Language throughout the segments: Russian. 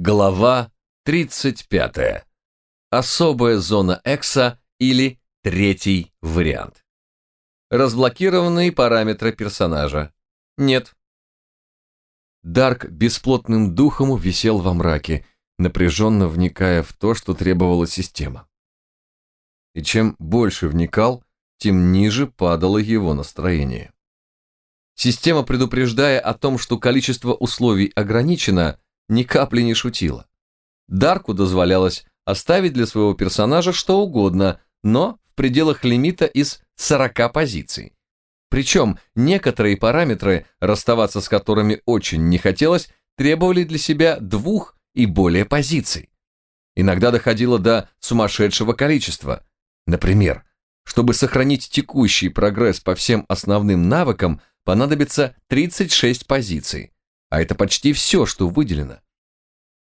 Глава 35. Особая зона Экса или третий вариант. Разблокированные параметры персонажа. Нет. Дарк бесплотным духом висел во мраке, напряженно вникая в то, что требовала система. И чем больше вникал, тем ниже падало его настроение. Система, предупреждая о том, что количество условий ограничено, ни капли не шутила. Дарку дозволялось оставить для своего персонажа что угодно, но в пределах лимита из 40 позиций. Причем некоторые параметры, расставаться с которыми очень не хотелось, требовали для себя двух и более позиций. Иногда доходило до сумасшедшего количества. Например, чтобы сохранить текущий прогресс по всем основным навыкам, понадобится 36 позиций а это почти все, что выделено.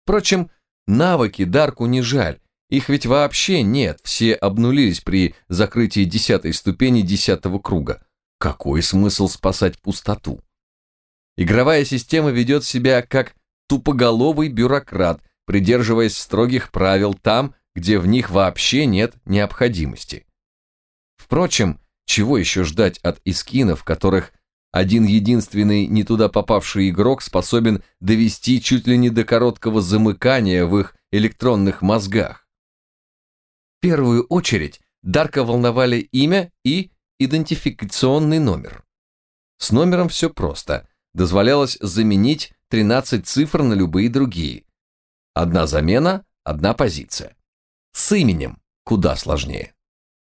Впрочем, навыки Дарку не жаль, их ведь вообще нет, все обнулились при закрытии десятой ступени десятого круга. Какой смысл спасать пустоту? Игровая система ведет себя как тупоголовый бюрократ, придерживаясь строгих правил там, где в них вообще нет необходимости. Впрочем, чего еще ждать от искинов, которых один единственный не туда попавший игрок способен довести чуть ли не до короткого замыкания в их электронных мозгах. В первую очередь Дарка волновали имя и идентификационный номер. С номером все просто. Дозволялось заменить 13 цифр на любые другие. Одна замена, одна позиция. С именем куда сложнее.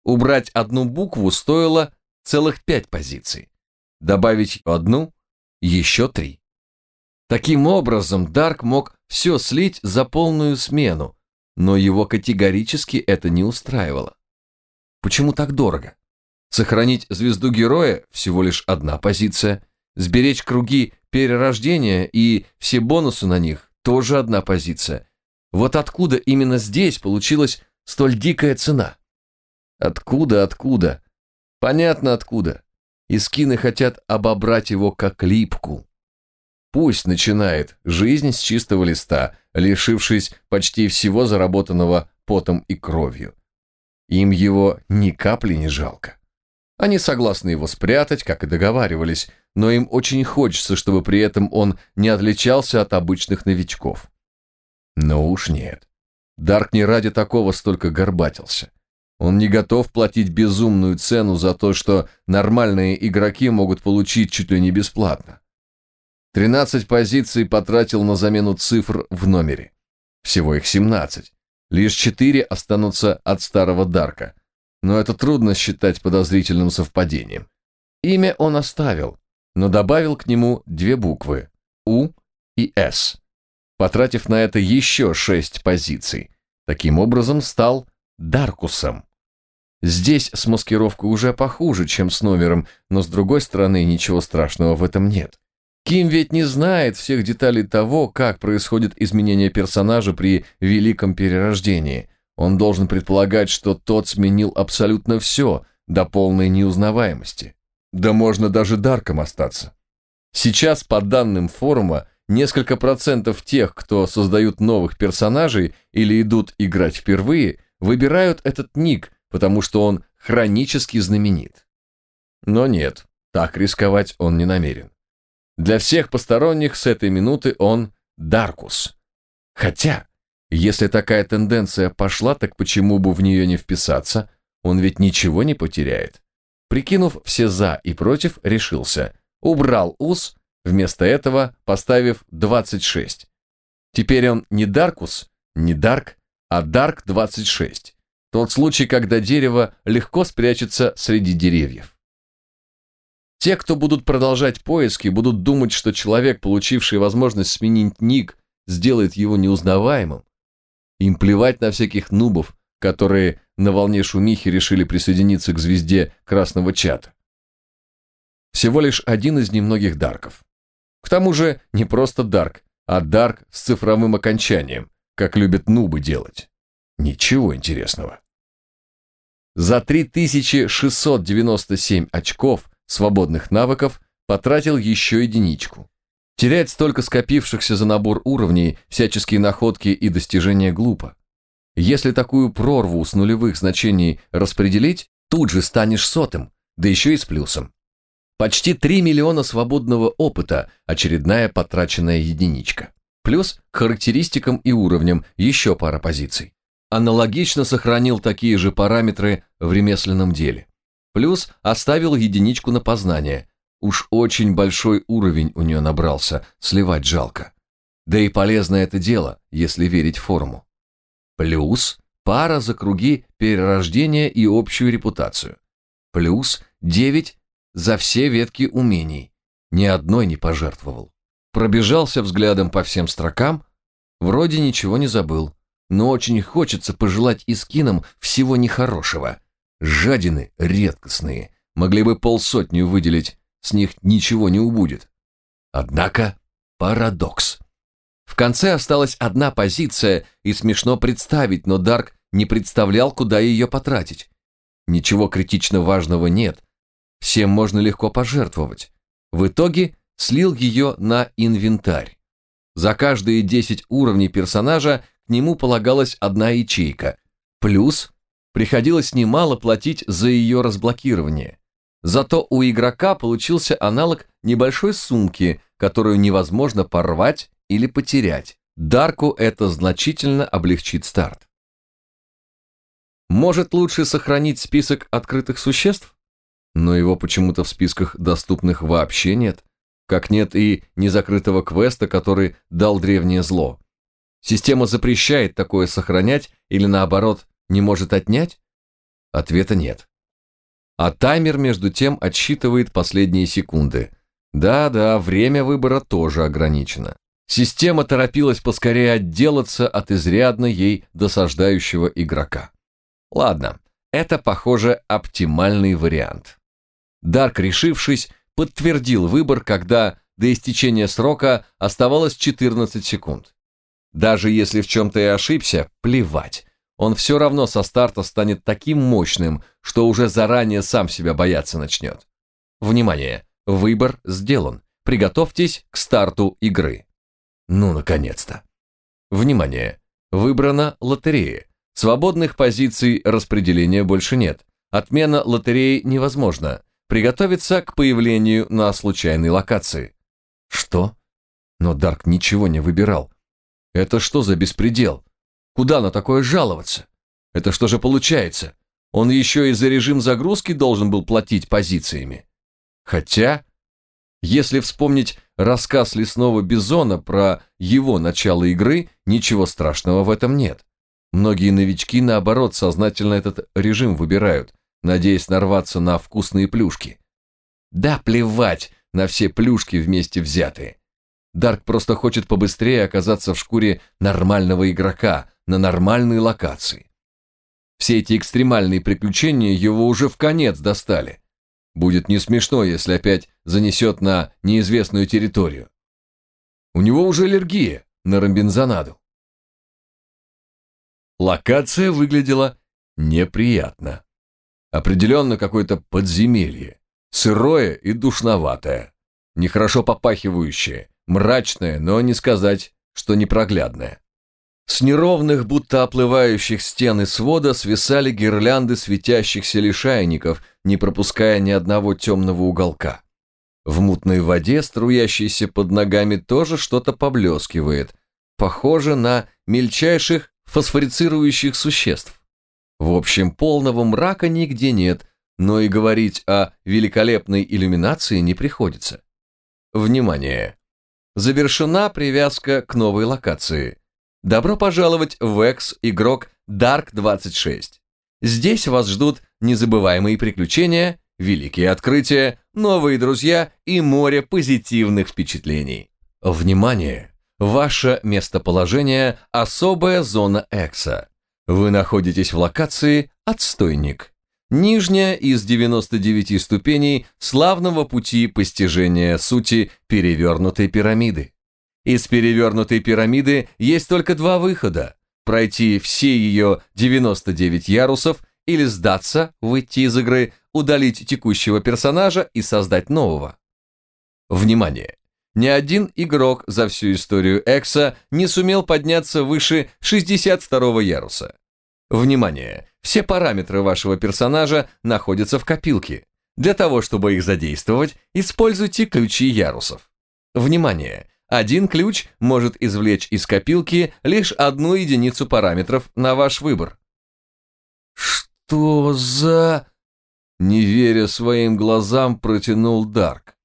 Убрать одну букву стоило целых пять позиций добавить одну, еще три. Таким образом, Дарк мог все слить за полную смену, но его категорически это не устраивало. Почему так дорого? Сохранить звезду героя – всего лишь одна позиция, сберечь круги перерождения и все бонусы на них – тоже одна позиция. Вот откуда именно здесь получилась столь дикая цена? Откуда, откуда? Понятно откуда и скины хотят обобрать его как липку. Пусть начинает жизнь с чистого листа, лишившись почти всего заработанного потом и кровью. Им его ни капли не жалко. Они согласны его спрятать, как и договаривались, но им очень хочется, чтобы при этом он не отличался от обычных новичков. Но уж нет. Дарк не ради такого столько горбатился. Он не готов платить безумную цену за то, что нормальные игроки могут получить чуть ли не бесплатно. 13 позиций потратил на замену цифр в номере. Всего их 17. Лишь 4 останутся от старого Дарка. Но это трудно считать подозрительным совпадением. Имя он оставил, но добавил к нему две буквы У и С, потратив на это еще 6 позиций. Таким образом стал Даркусом. Здесь с маскировкой уже похуже, чем с номером, но с другой стороны ничего страшного в этом нет. Ким ведь не знает всех деталей того, как происходит изменение персонажа при великом перерождении. Он должен предполагать, что тот сменил абсолютно все, до полной неузнаваемости. Да можно даже Дарком остаться. Сейчас, по данным форума, несколько процентов тех, кто создают новых персонажей или идут играть впервые, выбирают этот ник – потому что он хронически знаменит. Но нет, так рисковать он не намерен. Для всех посторонних с этой минуты он Даркус. Хотя, если такая тенденция пошла, так почему бы в нее не вписаться? Он ведь ничего не потеряет. Прикинув все «за» и «против», решился. Убрал ус, вместо этого поставив 26. Теперь он не Даркус, не Дарк, а Дарк 26. Тот случай, когда дерево легко спрячется среди деревьев. Те, кто будут продолжать поиски, будут думать, что человек, получивший возможность сменить ник, сделает его неузнаваемым. Им плевать на всяких нубов, которые на волне шумихи решили присоединиться к звезде красного чата. Всего лишь один из немногих дарков. К тому же не просто дарк, а дарк с цифровым окончанием, как любят нубы делать. Ничего интересного. За 3697 очков свободных навыков потратил еще единичку. Терять столько скопившихся за набор уровней, всяческие находки и достижения глупо. Если такую прорву с нулевых значений распределить, тут же станешь сотым, да еще и с плюсом. Почти 3 миллиона свободного опыта, очередная потраченная единичка. Плюс к характеристикам и уровням еще пара позиций. Аналогично сохранил такие же параметры в ремесленном деле. Плюс оставил единичку на познание. Уж очень большой уровень у нее набрался, сливать жалко. Да и полезно это дело, если верить форуму. Плюс пара за круги перерождения и общую репутацию. Плюс 9 за все ветки умений. Ни одной не пожертвовал. Пробежался взглядом по всем строкам, вроде ничего не забыл но очень хочется пожелать искинам всего нехорошего. Жадины редкостные, могли бы полсотни выделить, с них ничего не убудет. Однако парадокс. В конце осталась одна позиция, и смешно представить, но Дарк не представлял, куда ее потратить. Ничего критично важного нет, всем можно легко пожертвовать. В итоге слил ее на инвентарь. За каждые 10 уровней персонажа нему полагалась одна ячейка. Плюс приходилось немало платить за ее разблокирование. Зато у игрока получился аналог небольшой сумки, которую невозможно порвать или потерять. Дарку это значительно облегчит старт. Может лучше сохранить список открытых существ? Но его почему-то в списках доступных вообще нет. Как нет и незакрытого квеста, который дал древнее зло. Система запрещает такое сохранять или наоборот не может отнять? Ответа нет. А таймер между тем отсчитывает последние секунды. Да-да, время выбора тоже ограничено. Система торопилась поскорее отделаться от изрядно ей досаждающего игрока. Ладно, это, похоже, оптимальный вариант. Дарк, решившись, подтвердил выбор, когда до истечения срока оставалось 14 секунд. Даже если в чем-то и ошибся, плевать. Он все равно со старта станет таким мощным, что уже заранее сам себя бояться начнет. Внимание! Выбор сделан. Приготовьтесь к старту игры. Ну, наконец-то. Внимание! Выбрана лотерея. Свободных позиций распределения больше нет. Отмена лотереи невозможна. Приготовиться к появлению на случайной локации. Что? Но Дарк ничего не выбирал. Это что за беспредел? Куда на такое жаловаться? Это что же получается? Он еще и за режим загрузки должен был платить позициями. Хотя, если вспомнить рассказ лесного бизона про его начало игры, ничего страшного в этом нет. Многие новички, наоборот, сознательно этот режим выбирают, надеясь нарваться на вкусные плюшки. Да плевать на все плюшки вместе взятые. Дарк просто хочет побыстрее оказаться в шкуре нормального игрока на нормальной локации. Все эти экстремальные приключения его уже в конец достали. Будет не смешно, если опять занесет на неизвестную территорию. У него уже аллергия на ромбинзонаду. Локация выглядела неприятно. Определенно какое-то подземелье. Сырое и душноватое. Нехорошо попахивающее мрачное, но не сказать, что непроглядное. С неровных, будто оплывающих стен и свода свисали гирлянды светящихся лишайников, не пропуская ни одного темного уголка. В мутной воде, струящейся под ногами, тоже что-то поблескивает, похоже на мельчайших фосфорицирующих существ. В общем, полного мрака нигде нет, но и говорить о великолепной иллюминации не приходится. Внимание! Завершена привязка к новой локации. Добро пожаловать в Экс, игрок Dark 26. Здесь вас ждут незабываемые приключения, великие открытия, новые друзья и море позитивных впечатлений. Внимание! Ваше местоположение – особая зона Экса. Вы находитесь в локации «Отстойник». Нижняя из 99 ступеней славного пути постижения сути перевернутой пирамиды. Из перевернутой пирамиды есть только два выхода – пройти все ее 99 ярусов или сдаться, выйти из игры, удалить текущего персонажа и создать нового. Внимание! Ни один игрок за всю историю Экса не сумел подняться выше 62 яруса. Внимание! Все параметры вашего персонажа находятся в копилке. Для того, чтобы их задействовать, используйте ключи ярусов. Внимание! Один ключ может извлечь из копилки лишь одну единицу параметров на ваш выбор. «Что за...» Не веря своим глазам, протянул Дарк.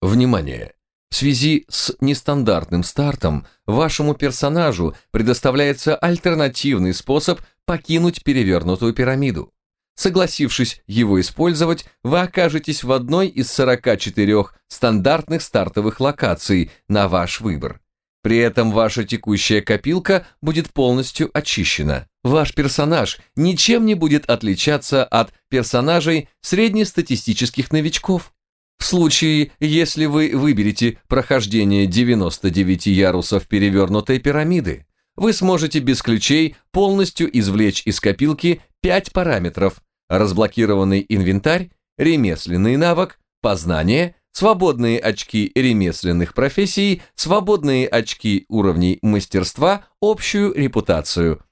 Внимание! В связи с нестандартным стартом вашему персонажу предоставляется альтернативный способ покинуть перевернутую пирамиду. Согласившись его использовать, вы окажетесь в одной из 44 стандартных стартовых локаций на ваш выбор. При этом ваша текущая копилка будет полностью очищена. Ваш персонаж ничем не будет отличаться от персонажей среднестатистических новичков. В случае, если вы выберете прохождение 99 ярусов перевернутой пирамиды, вы сможете без ключей полностью извлечь из копилки 5 параметров – разблокированный инвентарь, ремесленный навык, познание, свободные очки ремесленных профессий, свободные очки уровней мастерства, общую репутацию.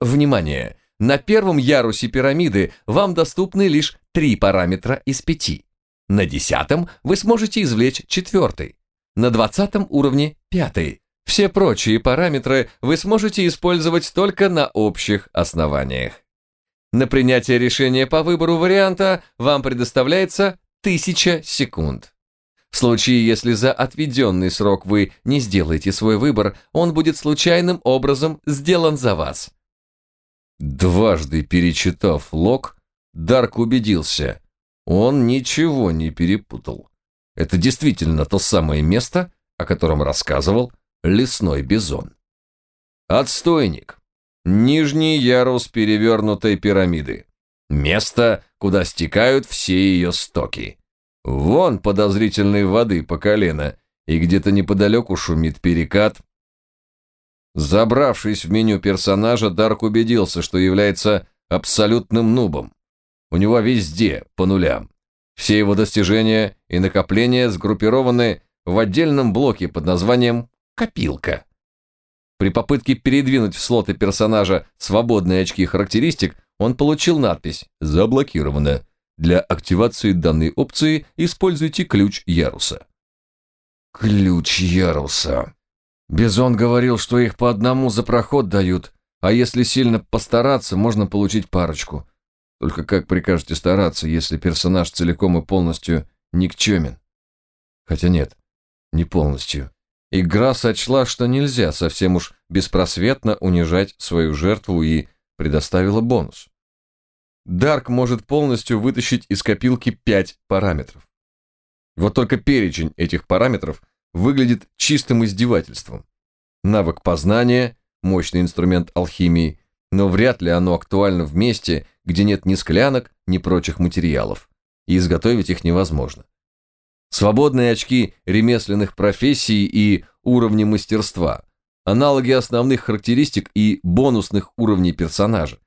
Внимание! На первом ярусе пирамиды вам доступны лишь три параметра из пяти. На десятом вы сможете извлечь четвертый. На двадцатом уровне пятый. Все прочие параметры вы сможете использовать только на общих основаниях. На принятие решения по выбору варианта вам предоставляется 1000 секунд. В случае, если за отведенный срок вы не сделаете свой выбор, он будет случайным образом сделан за вас. Дважды перечитав лог, Дарк убедился, он ничего не перепутал. Это действительно то самое место, о котором рассказывал лесной бизон. Отстойник. Нижний ярус перевернутой пирамиды. Место, куда стекают все ее стоки. Вон подозрительной воды по колено, и где-то неподалеку шумит перекат. Забравшись в меню персонажа, Дарк убедился, что является абсолютным нубом. У него везде по нулям. Все его достижения и накопления сгруппированы в отдельном блоке под названием «Копилка». При попытке передвинуть в слоты персонажа свободные очки характеристик, он получил надпись «Заблокировано». Для активации данной опции используйте ключ яруса. Ключ яруса. Бизон говорил, что их по одному за проход дают, а если сильно постараться, можно получить парочку. Только как прикажете стараться, если персонаж целиком и полностью никчемен? Хотя нет, не полностью. Игра сочла, что нельзя совсем уж беспросветно унижать свою жертву и предоставила бонус. Дарк может полностью вытащить из копилки 5 параметров. Вот только перечень этих параметров выглядит чистым издевательством. Навык познания, мощный инструмент алхимии, но вряд ли оно актуально в месте, где нет ни склянок, ни прочих материалов, и изготовить их невозможно. Свободные очки ремесленных профессий и уровни мастерства, аналоги основных характеристик и бонусных уровней персонажа.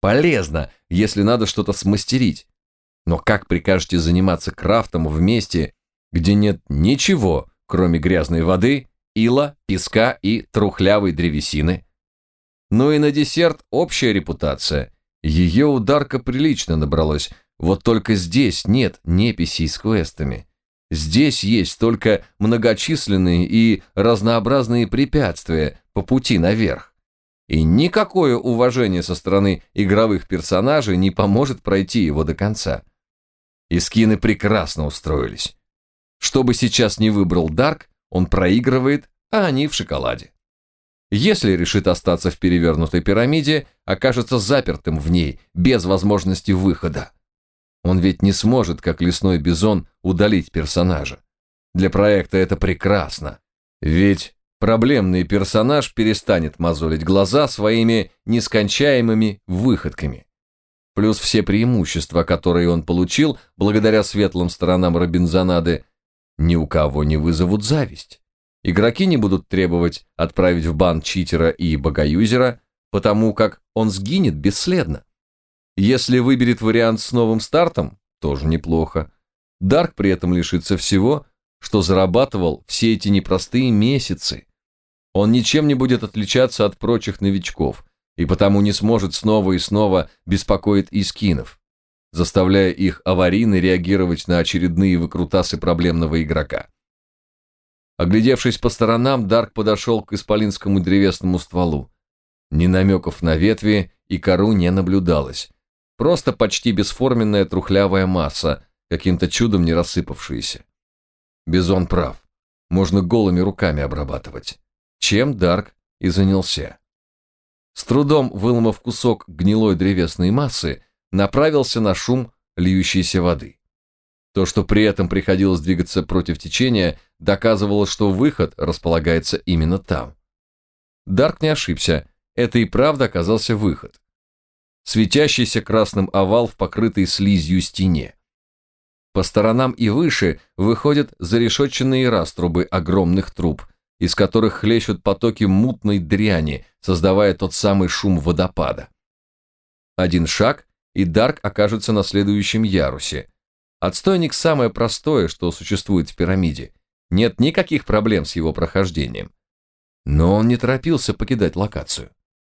Полезно, если надо что-то смастерить. Но как прикажете заниматься крафтом в месте, где нет ничего, кроме грязной воды, ила, песка и трухлявой древесины? Ну и на десерт общая репутация. Ее ударка прилично набралась, вот только здесь нет неписей с квестами. Здесь есть только многочисленные и разнообразные препятствия по пути наверх. И никакое уважение со стороны игровых персонажей не поможет пройти его до конца. И скины прекрасно устроились. Что бы сейчас не выбрал Дарк, он проигрывает, а они в шоколаде. Если решит остаться в перевернутой пирамиде, окажется запертым в ней, без возможности выхода. Он ведь не сможет, как лесной бизон, удалить персонажа. Для проекта это прекрасно. Ведь проблемный персонаж перестанет мозолить глаза своими нескончаемыми выходками. Плюс все преимущества, которые он получил благодаря светлым сторонам Робинзонады, ни у кого не вызовут зависть. Игроки не будут требовать отправить в бан читера и богоюзера, потому как он сгинет бесследно. Если выберет вариант с новым стартом, тоже неплохо. Дарк при этом лишится всего, что зарабатывал все эти непростые месяцы. Он ничем не будет отличаться от прочих новичков, и потому не сможет снова и снова беспокоить искинов, заставляя их аварийно реагировать на очередные выкрутасы проблемного игрока. Оглядевшись по сторонам, Дарк подошел к исполинскому древесному стволу. Ни намеков на ветви и кору не наблюдалось. Просто почти бесформенная трухлявая масса, каким-то чудом не рассыпавшаяся. Бизон прав. Можно голыми руками обрабатывать. Чем Дарк и занялся. С трудом выломав кусок гнилой древесной массы, направился на шум льющейся воды. То, что при этом приходилось двигаться против течения, доказывало, что выход располагается именно там. Дарк не ошибся, это и правда оказался выход. Светящийся красным овал в покрытой слизью стене. По сторонам и выше выходят зарешетченные раструбы огромных труб, из которых хлещут потоки мутной дряни, создавая тот самый шум водопада. Один шаг, и Дарк окажется на следующем ярусе – Отстойник самое простое, что существует в пирамиде. Нет никаких проблем с его прохождением. Но он не торопился покидать локацию.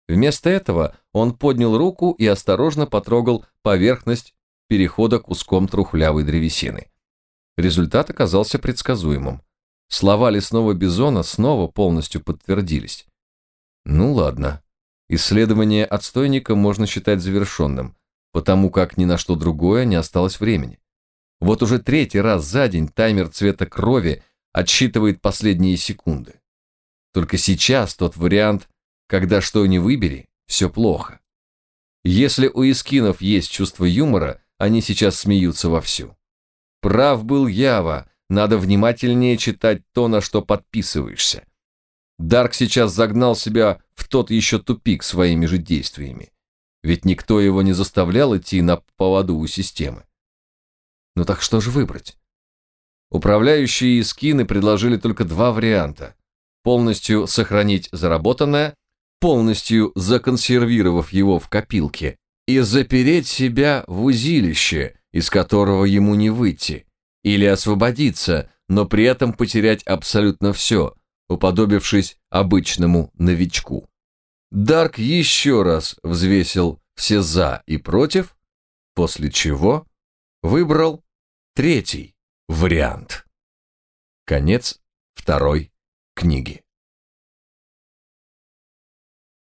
Вместо этого он поднял руку и осторожно потрогал поверхность перехода куском трухлявой древесины. Результат оказался предсказуемым. Слова лесного бизона снова полностью подтвердились. Ну ладно. Исследование отстойника можно считать завершенным, потому как ни на что другое не осталось времени. Вот уже третий раз за день таймер цвета крови отсчитывает последние секунды. Только сейчас тот вариант, когда что ни выбери, все плохо. Если у искинов есть чувство юмора, они сейчас смеются вовсю. Прав был Ява, надо внимательнее читать то, на что подписываешься. Дарк сейчас загнал себя в тот еще тупик своими же действиями. Ведь никто его не заставлял идти на поводу у системы. Ну так что же выбрать? Управляющие скины предложили только два варианта. Полностью сохранить заработанное, полностью законсервировав его в копилке, и запереть себя в узилище, из которого ему не выйти, или освободиться, но при этом потерять абсолютно все, уподобившись обычному новичку. Дарк еще раз взвесил все «за» и «против», после чего выбрал Третий вариант. Конец второй книги.